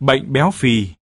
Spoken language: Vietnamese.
Bệnh béo phì.